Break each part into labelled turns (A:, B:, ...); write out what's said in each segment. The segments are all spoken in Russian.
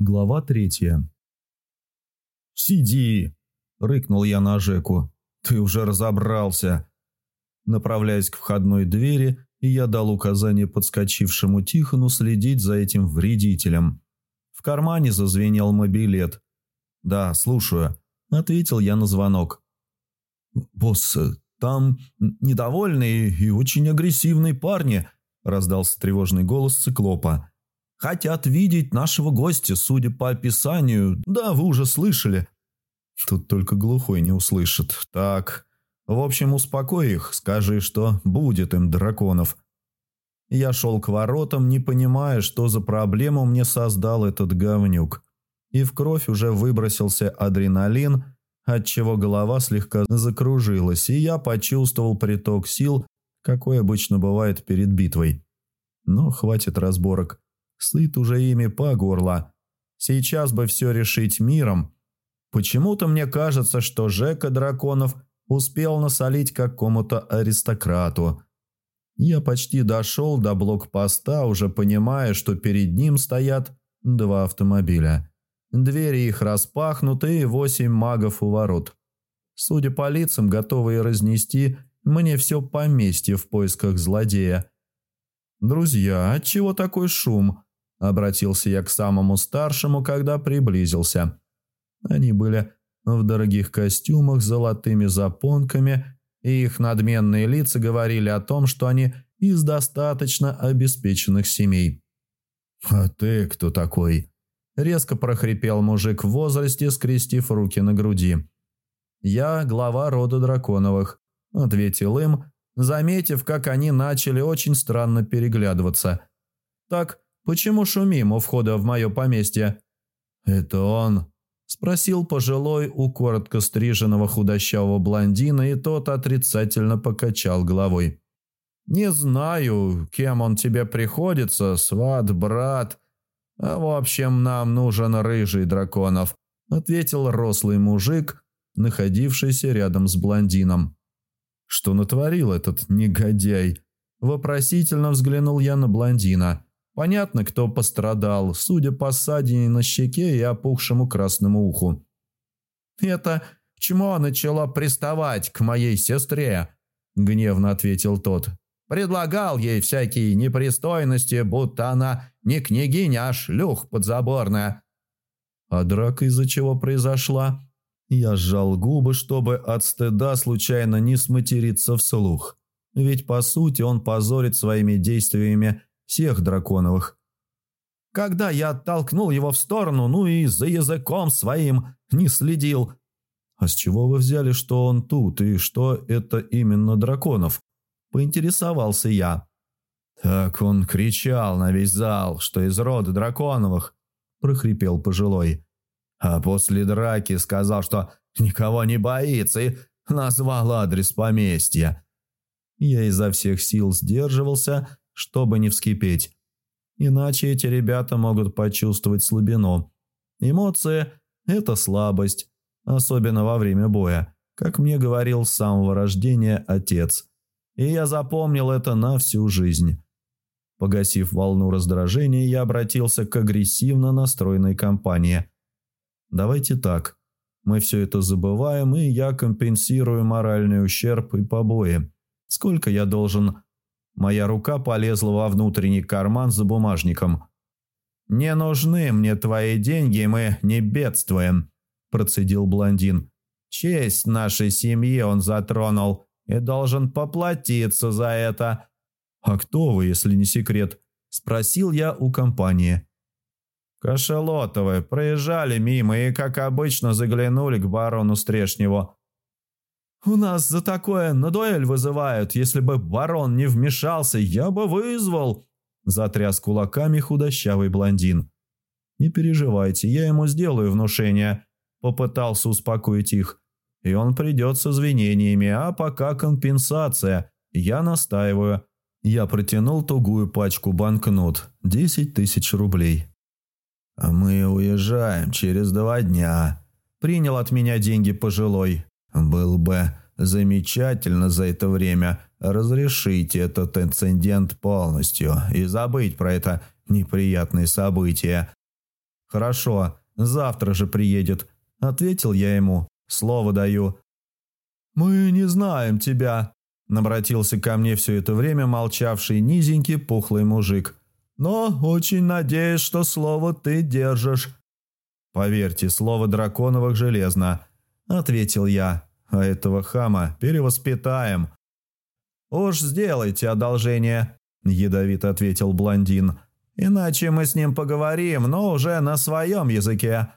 A: Глава третья.
B: «Сиди!» – рыкнул я на Жеку. «Ты уже разобрался!» Направляясь к входной двери, я дал указание подскочившему Тихону следить за этим вредителем. В кармане зазвенел мобилет. «Да, слушаю», – ответил я на звонок.
A: «Босс, там недовольные и очень агрессивные парни», – раздался тревожный голос циклопа. Хотят видеть нашего гостя, судя по описанию. Да, вы уже слышали.
B: Тут только глухой не услышит. Так, в общем, успокой их, скажи, что будет им драконов. Я шел к воротам, не понимая, что за проблему мне создал этот говнюк. И в кровь уже выбросился адреналин, отчего голова слегка закружилась, и я почувствовал приток сил, какой обычно бывает перед битвой. Но хватит разборок. Сыт уже ими по горло. Сейчас бы все решить миром. Почему-то мне кажется, что Жека Драконов успел насолить какому-то аристократу. Я почти дошел до блокпоста, уже понимая, что перед ним стоят два автомобиля. Двери их распахнуты и восемь магов у ворот. Судя по лицам, готовые разнести мне все поместье в поисках злодея. «Друзья, отчего такой шум?» Обратился я к самому старшему, когда приблизился. Они были в дорогих костюмах с золотыми запонками, и их надменные лица говорили о том, что они из достаточно обеспеченных семей. «А ты кто такой?»
A: Резко прохрипел мужик в возрасте, скрестив руки на груди. «Я глава рода драконовых», — ответил им, заметив, как они начали очень странно переглядываться. «Так, Почему шумим у входа в мое поместье?»
B: «Это он?»
A: – спросил пожилой у коротко стриженного худощавого блондина, и тот отрицательно покачал головой. «Не знаю, кем он тебе приходится, сват, брат. А в общем, нам нужен рыжий драконов», – ответил рослый мужик, находившийся рядом с блондином.
B: «Что натворил этот негодяй?» Вопросительно взглянул я на блондина.
A: Понятно, кто пострадал, судя по ссадине на щеке и опухшему красному уху. «Это чмо начала приставать к моей сестре?» – гневно ответил тот. «Предлагал ей всякие непристойности, будто она не княгиня, а шлюх подзаборная».
B: «А драка из-за чего произошла?» Я сжал губы, чтобы от стыда случайно не сматериться вслух. Ведь, по сути, он позорит своими действиями всех драконовых.
A: Когда я оттолкнул его в сторону, ну и за языком своим не следил.
B: А с чего вы взяли, что он тут и что это именно драконов? Поинтересовался я. Так он кричал на весь зал, что из рода драконовых, прохрипел пожилой. А после драки сказал, что никого не боится и назвал адрес поместья. Я изо всех сил сдерживался, чтобы не вскипеть. Иначе эти ребята могут почувствовать слабину. Эмоции – это слабость, особенно во время боя, как мне говорил с самого рождения отец. И я запомнил это на всю жизнь. Погасив волну раздражения, я обратился к агрессивно настроенной компании. «Давайте так. Мы все это забываем, и я компенсирую моральный ущерб и побои. Сколько я должен Моя рука полезла во внутренний карман за бумажником. «Не нужны мне твои деньги, мы не бедствуем», – процедил блондин. «Честь нашей семьи он затронул и должен поплатиться за это». «А кто вы, если не секрет?» – спросил я у компании.
A: «Кошелотовы проезжали мимо и, как обычно, заглянули к барону Стрешневу. «У нас за такое на дуэль вызывают. Если бы барон не вмешался, я бы вызвал!» Затряс кулаками худощавый блондин. «Не переживайте, я ему сделаю внушение», – попытался успокоить их. «И он придет с извинениями, а пока компенсация. Я настаиваю». Я протянул тугую пачку банкнот. Десять тысяч рублей.
B: «А мы уезжаем через два дня», – принял от меня деньги пожилой. Было бы замечательно за это время разрешить этот инцидент полностью и забыть про это неприятное событие. «Хорошо, завтра же приедет», – ответил я ему. «Слово даю». «Мы не знаем тебя», – обратился ко мне все это время молчавший низенький пухлый мужик. «Но очень надеюсь, что слово ты держишь». «Поверьте, слово драконовых железно», – ответил я. «А этого хама перевоспитаем». «Уж сделайте одолжение», – ядовито ответил блондин. «Иначе мы с ним поговорим, но уже на своем языке».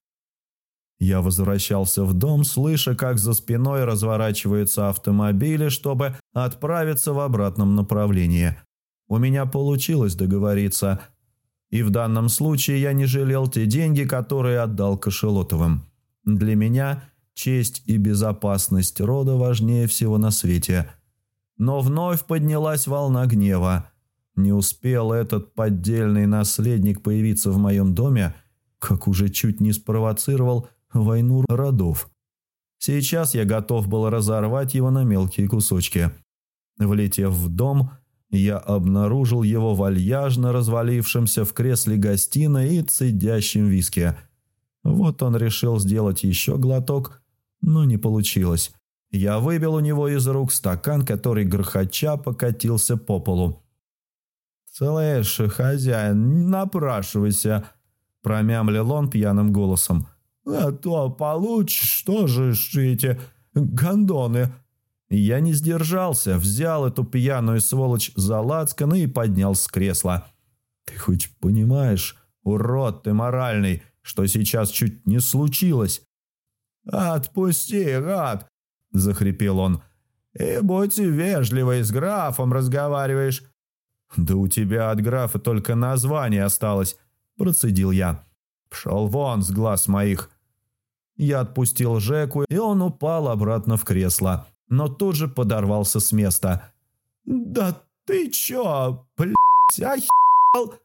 B: Я возвращался в дом, слыша, как за спиной разворачиваются автомобили, чтобы отправиться в обратном направлении. У меня получилось договориться. И в данном случае я не жалел те деньги, которые отдал Кошелотовым. Для меня честь и безопасность рода важнее всего на свете – но вновь поднялась волна гнева. Не успел этот поддельный наследник появиться в моем доме, как уже чуть не спровоцировал войну родов. Сейчас я готов был разорвать его на мелкие кусочки. Влетев в дом, я обнаружил его вальяжно развалившимся в кресле гостиной и цедящим виски. Вот он решил сделать еще глоток, но не получилось. Я выбил у него из рук стакан, который грохоча покатился по полу. «Слышь, хозяин, напрашивайся», – промямлил он пьяным голосом. «А то получишь, что же эти гондоны?» Я не сдержался, взял эту пьяную сволочь за лацканы и поднял с кресла. «Ты хоть понимаешь, урод ты моральный, что сейчас чуть не случилось?» «Отпусти, гад! – захрипел он. «И будь вежливый, с графом разговариваешь». «Да у тебя от графа только название осталось», – процедил я. «Пшел вон с глаз моих». Я отпустил Жеку, и он упал обратно в кресло, но тут же подорвался с места. «Да ты чё, блядь, охерел?»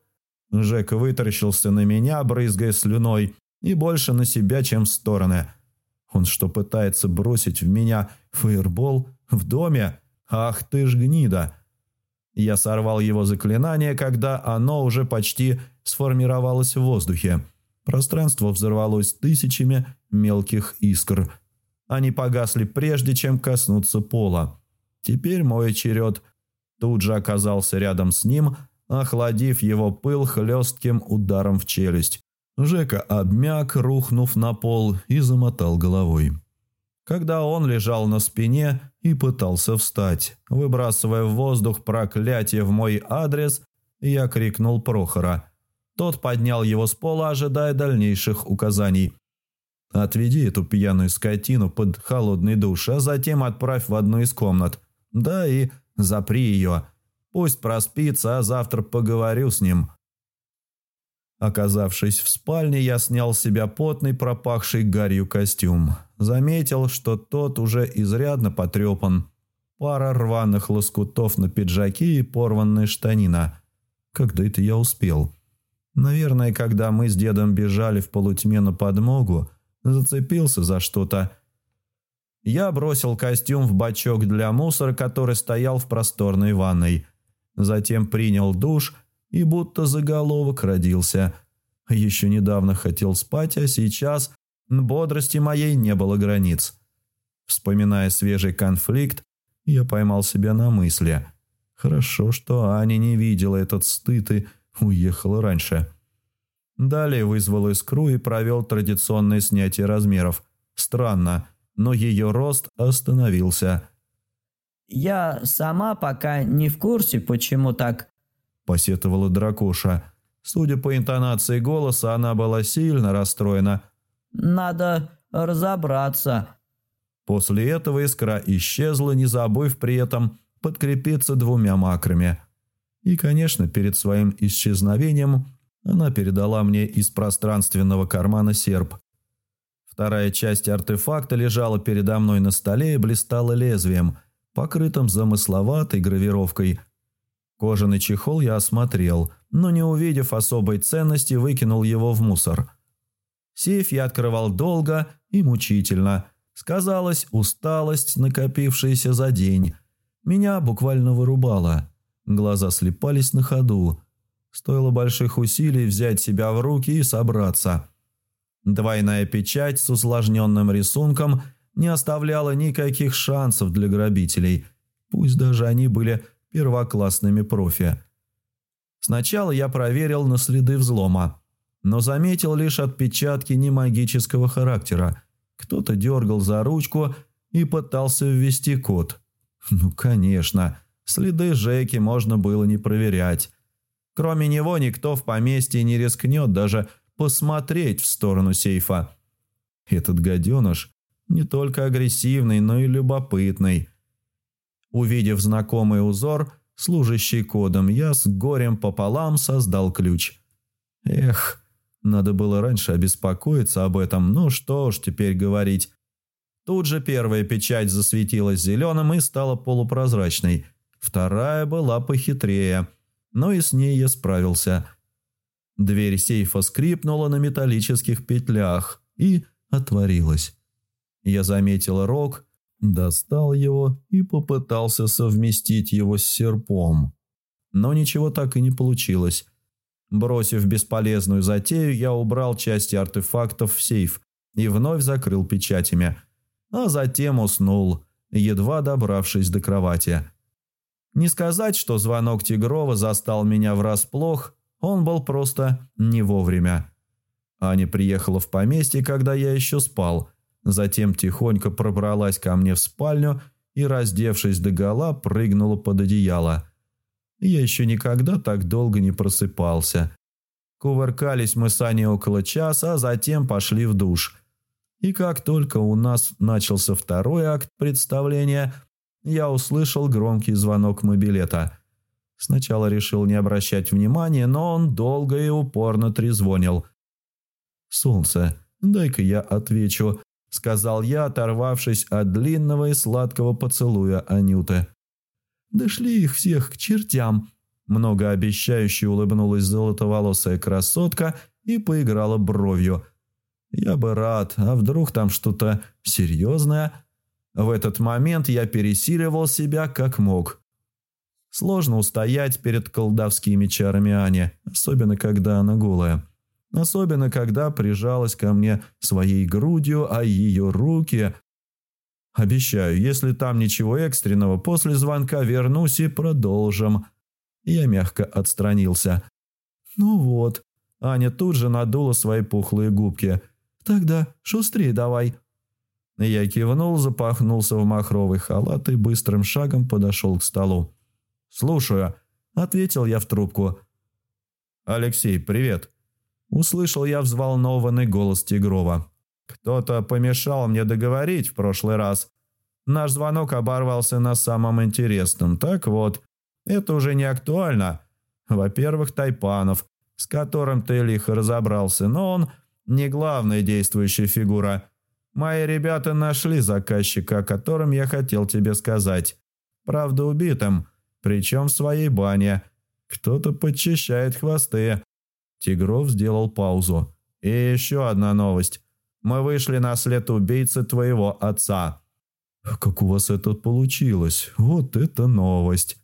B: Жека вытаращился на меня, брызгая слюной, и больше на себя, чем в стороны. Он что, пытается бросить в меня фейербол в доме? Ах ты ж гнида! Я сорвал его заклинание, когда оно уже почти сформировалось в воздухе. Пространство взорвалось тысячами мелких искр. Они погасли прежде, чем коснуться пола. Теперь мой черед тут же оказался рядом с ним, охладив его пыл хлестким ударом в челюсть. Жека обмяк, рухнув на пол, и замотал головой. Когда он лежал на спине и пытался встать, выбрасывая в воздух проклятие в мой адрес, я крикнул Прохора. Тот поднял его с пола, ожидая дальнейших указаний. «Отведи эту пьяную скотину под холодный душ, а затем отправь в одну из комнат. Да и запри ее. Пусть проспится, а завтра поговорю с ним». Оказавшись в спальне, я снял с себя потный, пропахший гарью костюм. Заметил, что тот уже изрядно потрепан. Пара рваных лоскутов на пиджаке и порванная штанина. Когда это я успел? Наверное, когда мы с дедом бежали в полутьме на подмогу, зацепился за что-то. Я бросил костюм в бачок для мусора, который стоял в просторной ванной. Затем принял душ – и будто заголовок родился. Еще недавно хотел спать, а сейчас бодрости моей не было границ. Вспоминая свежий конфликт, я поймал себя на мысли. Хорошо, что Аня не видела этот стыд и уехала раньше. Далее вызвал искру и провел традиционное снятие размеров. Странно, но ее рост остановился.
C: «Я сама пока не в курсе, почему так –
B: посетовала дракоша. Судя по интонации голоса, она была сильно расстроена.
C: «Надо разобраться».
B: После этого искра исчезла, не забыв при этом подкрепиться двумя макрами. И, конечно, перед своим исчезновением она передала мне из пространственного кармана серп. Вторая часть артефакта лежала передо мной на столе и блистала лезвием, покрытым замысловатой гравировкой – Кожаный чехол я осмотрел, но не увидев особой ценности, выкинул его в мусор. Сейф я открывал долго и мучительно. Сказалась усталость, накопившаяся за день. Меня буквально вырубало. Глаза слепались на ходу. Стоило больших усилий взять себя в руки и собраться. Двойная печать с усложненным рисунком не оставляла никаких шансов для грабителей, пусть даже они были первоклассными профи. Сначала я проверил на следы взлома, но заметил лишь отпечатки немагического характера. Кто-то дергал за ручку и пытался ввести код. Ну, конечно, следы Жеки можно было не проверять. Кроме него никто в поместье не рискнет даже посмотреть в сторону сейфа. Этот гаденыш не только агрессивный, но и любопытный. Увидев знакомый узор, служащий кодом, я с горем пополам создал ключ. Эх, надо было раньше обеспокоиться об этом, ну что ж теперь говорить. Тут же первая печать засветилась зеленым и стала полупрозрачной. Вторая была похитрее – но и с ней я справился. Дверь сейфа скрипнула на металлических петлях и отворилась. Я заметил рог, достал его и попытался совместить его с серпом. Но ничего так и не получилось. Бросив бесполезную затею, я убрал части артефактов в сейф и вновь закрыл печатями, а затем уснул, едва добравшись до кровати. Не сказать, что звонок Тигрова застал меня врасплох, он был просто не вовремя. Аня приехала в поместье, когда я еще спал, затем тихонько пробралась ко мне в спальню и, раздевшись догола, прыгнула под одеяло. Я еще никогда так долго не просыпался. Кувыркались мы с Аней около часа, а затем пошли в душ. И как только у нас начался второй акт представления – я услышал громкий звонок мобилета. Сначала решил не обращать внимания, но он долго и упорно трезвонил. «Солнце, дай-ка я отвечу», — сказал я, оторвавшись от длинного и сладкого поцелуя Анюты. «Дошли их всех к чертям», — многообещающе улыбнулась золотоволосая красотка и поиграла бровью. «Я бы рад, а вдруг там что-то серьезное?» В этот момент я пересиливал себя как мог. Сложно устоять перед колдовскими чарами Ани, особенно когда она голая. Особенно когда прижалась ко мне своей грудью, а ее руки... Обещаю, если там ничего экстренного, после звонка вернусь и продолжим. Я мягко отстранился. Ну вот. Аня тут же надула свои пухлые губки. Тогда шустрее давай. Я кивнул, запахнулся в махровый халат и быстрым шагом подошел к столу. «Слушаю», — ответил я в трубку. «Алексей, привет». Услышал я взволнованный голос Тигрова. «Кто-то помешал мне договорить в прошлый раз. Наш звонок оборвался на самом интересном. Так вот, это уже не актуально. Во-первых, Тайпанов, с которым ты лихо разобрался, но он не главная действующая фигура». Мои ребята нашли заказчика, о котором я хотел тебе сказать. Правда, убитым, причем в своей бане. Кто-то подчищает хвосты». Тигров сделал паузу. «И еще одна новость. Мы вышли на след убийцы твоего отца». «Как у вас это получилось? Вот это новость!»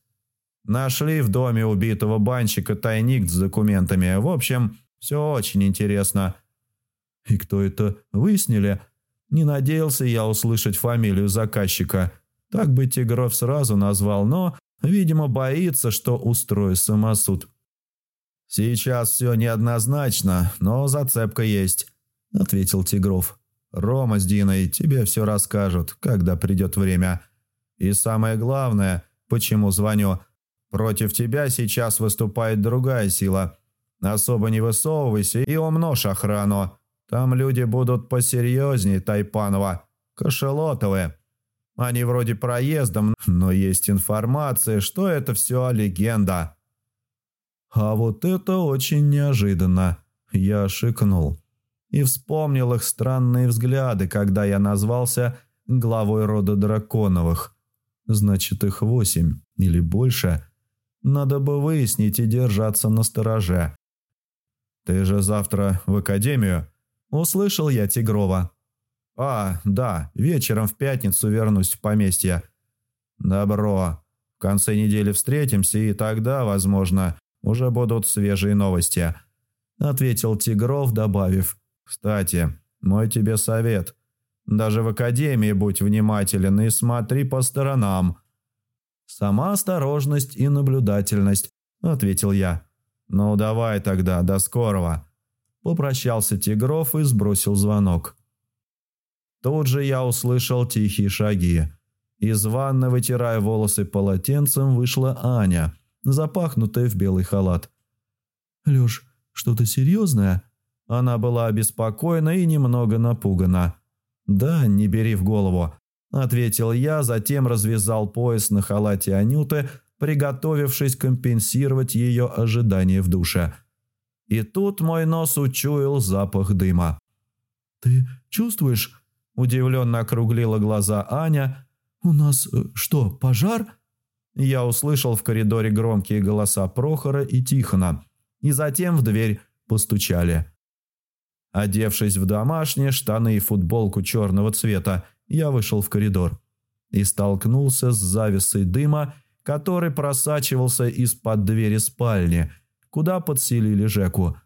B: «Нашли в доме убитого банщика тайник с документами. В общем, все очень интересно». «И кто это выяснили?» Не надеялся я услышать фамилию заказчика. Так бы Тигров сразу назвал, но, видимо, боится, что устрою самосуд. «Сейчас все неоднозначно, но зацепка есть», — ответил Тигров. «Рома с Диной тебе все расскажут, когда придет время. И самое главное, почему звоню, против тебя сейчас выступает другая сила. Особо не высовывайся и умножь охрану. Там люди будут посерьезнее Тайпанова, кошелотовые. Они вроде проездом, но есть информация, что это все легенда. А вот это очень неожиданно. Я шикнул. И вспомнил их странные взгляды, когда я назвался главой рода драконовых. Значит, их восемь или больше. Надо бы выяснить и держаться на стороже. «Ты же завтра в академию?» Услышал я Тигрова. «А, да, вечером в пятницу вернусь в поместье». «Добро. В конце недели встретимся, и тогда, возможно, уже будут свежие новости», — ответил Тигров, добавив. Кстати, мой тебе совет. Даже в академии будь внимателен и смотри по сторонам. Сама осторожность и наблюдательность, ответил я. Ну давай тогда, до скорого. Попрощался Тигров и сбросил звонок. Тут же я услышал тихие шаги. Из ванны, вытирая волосы полотенцем, вышла Аня, запахнутая в белый халат. «Лёш, что-то серьезное?» Она была обеспокоена и немного напугана. «Да, не бери в голову», – ответил я, затем развязал пояс на халате Анюты, приготовившись компенсировать ее ожидание в душе. И тут мой нос учуял запах дыма. «Ты чувствуешь?» – удивленно округлила глаза Аня. «У нас э, что, пожар?» Я услышал в коридоре громкие голоса Прохора и Тихона, и затем в дверь постучали. Одевшись в домашние штаны и футболку черного цвета, я вышел в коридор и столкнулся с завесой дыма, который просачивался из-под двери спальни, куда подселили Жеку.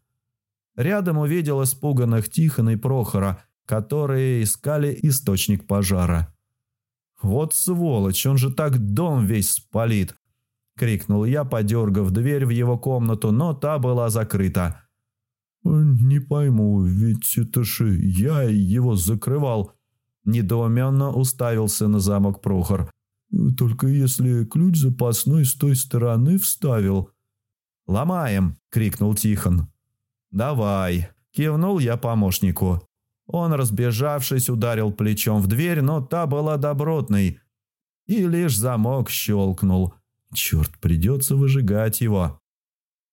B: Рядом увидел испуганных Тихона и Прохора, которые искали источник пожара. «Вот сволочь, он же так дом весь спалит!» – крикнул я, подергав дверь в его комнату, но та была закрыта – «Не пойму, ведь это же я его закрывал». Недоуменно уставился на замок Прохор. «Только если ключ запасной с той стороны вставил». «Ломаем!» – крикнул Тихон. «Давай!» – кивнул я помощнику. Он, разбежавшись, ударил плечом в дверь, но та была добротной. И лишь замок щелкнул. «Черт, придется выжигать его!»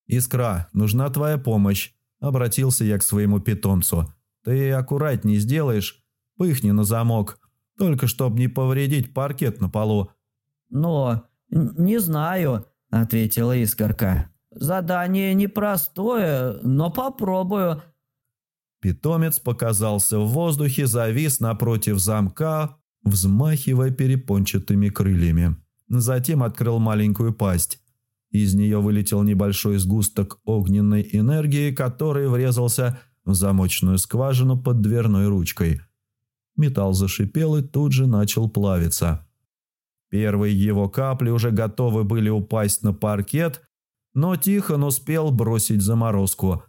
B: «Искра, нужна твоя помощь!» Обратился я к своему питомцу. «Ты аккуратней сделаешь, пыхни на замок, только чтоб не повредить паркет на полу».
C: «Но, не знаю», — ответила Искорка. «Задание непростое, но попробую».
B: Питомец показался в воздухе, завис напротив замка, взмахивая перепончатыми крыльями. Затем открыл маленькую пасть. Из нее вылетел небольшой сгусток огненной энергии, который врезался в замочную скважину под дверной ручкой. Металл зашипел и тут же начал плавиться. Первые его капли уже готовы были упасть на паркет, но Тихон успел бросить заморозку.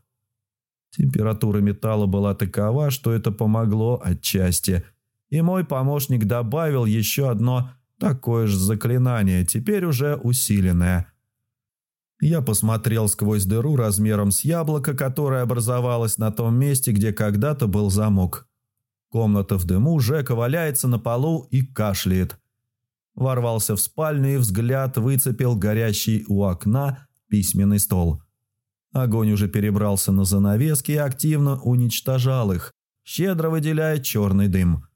B: Температура металла была такова, что это помогло отчасти, и мой помощник добавил еще одно такое же заклинание, теперь уже усиленное – я посмотрел сквозь дыру размером с яблоко, которая образовалась на том месте, где когда-то был замок. Комната в дыму, Жека валяется на полу и кашляет. Ворвался в спальню и взгляд выцепил горящий у окна письменный стол. Огонь уже перебрался на занавески и активно уничтожал их, щедро выделяя черный дым.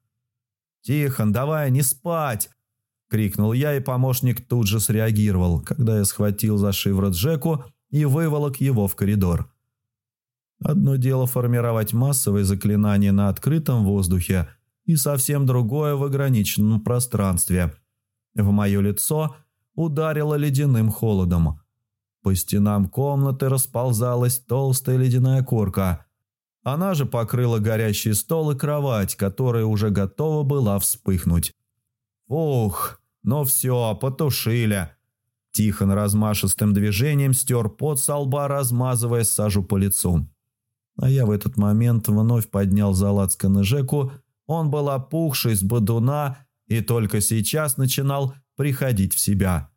B: «Тихон, давай, не спать!» – крикнул я, и помощник тут же среагировал, когда я схватил за шиворот Джеку и выволок его в коридор. Одно дело формировать массовые заклинания на открытом воздухе и совсем другое в ограниченном пространстве. В мое лицо ударило ледяным холодом. По стенам комнаты расползалась толстая ледяная корка. Она же покрыла горящий стол и кровать, которая уже готова была вспыхнуть. Ух, ну все, потушили. Тихон размашистым движением стер пот со лба, размазывая сажу по лицу. А я в этот момент вновь поднял за лацканы Жеку. Он был опухший с бодуна и только сейчас начинал приходить в себя.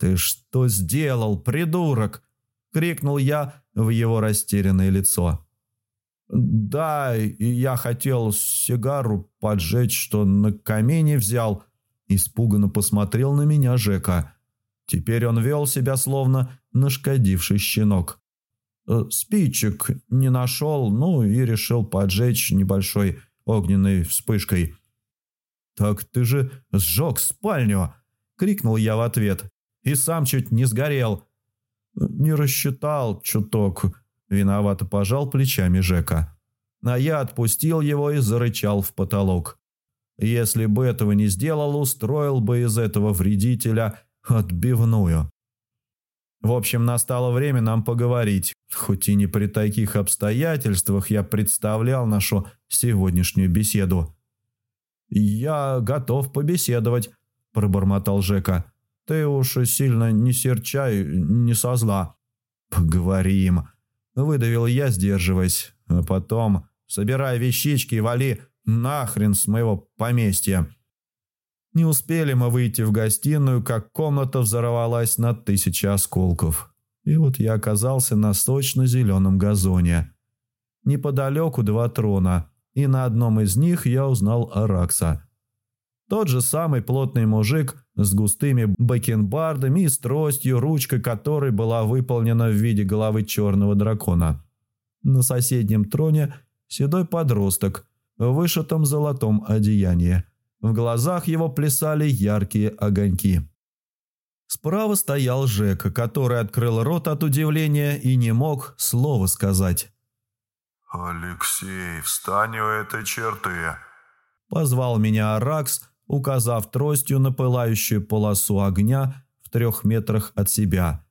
B: «Ты что сделал, придурок?» – крикнул я в его растерянное лицо. «Да, я хотел сигару поджечь, что на камине взял», Испуганно посмотрел на меня Жека. Теперь он вел себя словно нашкодивший щенок. «Э, спичек не нашел, ну и решил поджечь небольшой огненной вспышкой. «Так ты же сжег спальню!» — крикнул я в ответ. «И сам чуть не сгорел». «Не рассчитал чуток», — виновато пожал плечами Жека. А я отпустил его и зарычал в потолок. Если бы этого не сделал, устроил бы из этого вредителя отбивную. В общем, настало время нам поговорить. Хоть и не при таких обстоятельствах я представлял нашу сегодняшнюю беседу. «Я готов побеседовать», – пробормотал Жека. «Ты уж сильно не серчай, не со зла». «Поговорим», – выдавил я, сдерживаясь. А потом, собирай вещички и вали нахрен с моего поместья. Не успели мы выйти в гостиную, как комната взорвалась на тысячи осколков. И вот я оказался на сочно-зеленом газоне. Неподалеку два трона, и на одном из них я узнал Аракса. Тот же самый плотный мужик с густыми бакенбардами и с тростью, ручкой которой была выполнена в виде головы черного дракона. На соседнем троне седой подросток в вышитом золотом одеянии. В глазах его плясали яркие огоньки. Справа стоял Жека, который открыл рот от удивления и не мог слова сказать.
D: «Алексей, встань у этой черты!»
B: Позвал меня Аракс, указав тростью на пылающую полосу огня в трех метрах от себя.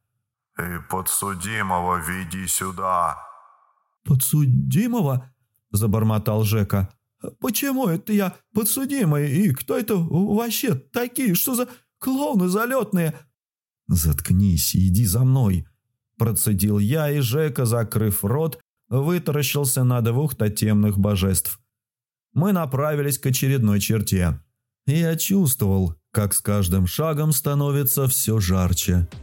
D: «И подсудимого веди сюда!»
B: «Подсудимого?» – забормотал Жека. «Почему это я подсудимый? И кто это вообще такие? Что за клоуны залетные?» «Заткнись и иди за мной», – процедил я, и Жека, закрыв рот, вытаращился на двух тотемных божеств. Мы направились к очередной черте. Я чувствовал, как с каждым шагом становится все жарче –